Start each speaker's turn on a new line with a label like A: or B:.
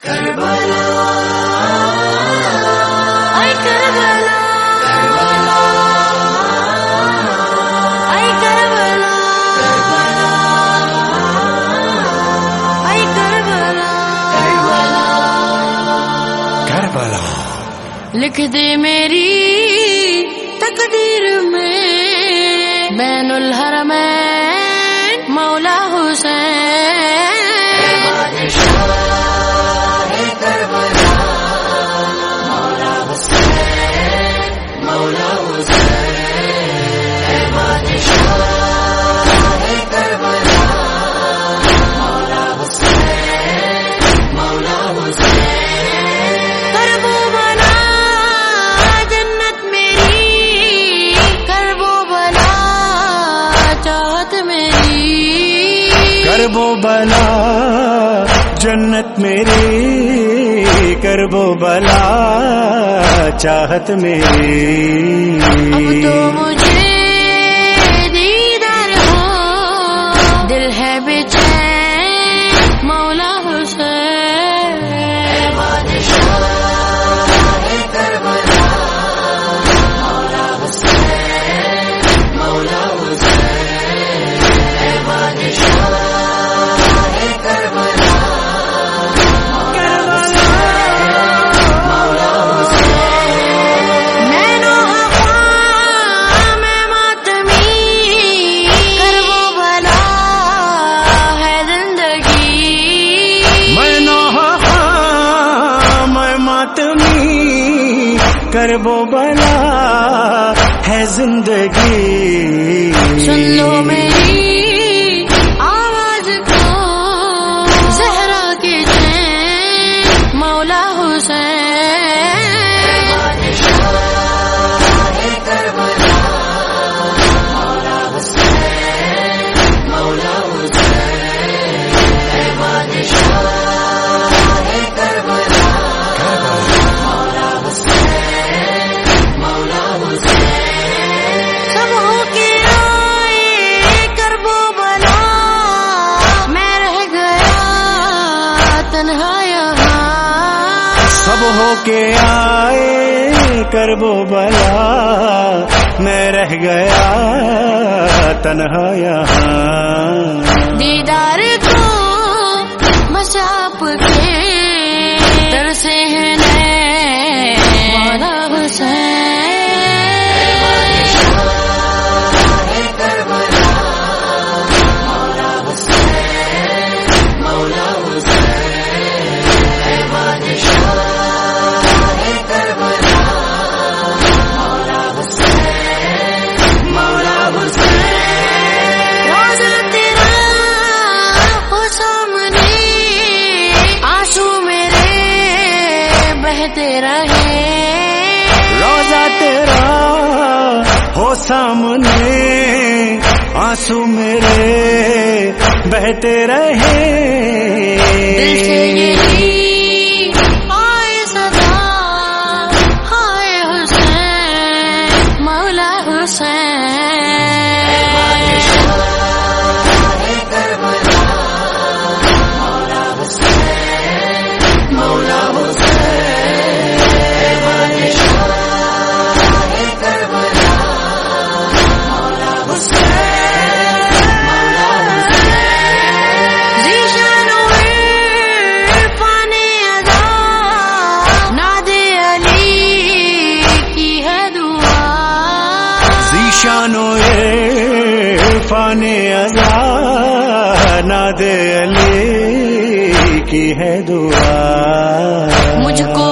A: کربلا۔ اے کربلا۔ اے کربلا۔ اے کربلا۔
B: کربلا۔
A: لکھ دے میری۔ کربو
B: بلا، جنت میری کربو بلا، چاہت میری۔
A: اب تو مجھے دیدار ہو، دل ہے بے چین، مولا حسین۔ کر کربو بلا ہے زندگی۔ سن لو میں
B: ہو کے آئے کربو بلا میں رہ گیا تنہا یہاں۔
A: دیدار بہتے رہے۔
B: روزہ تیرا ہو سامنے آنسو میرے بہتے رہے۔
A: دل سے یہی حسین مولا حسین۔
B: عرفان ازا ناد علی کی ہے دعا۔
A: مجھ کو